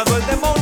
matado el demonio.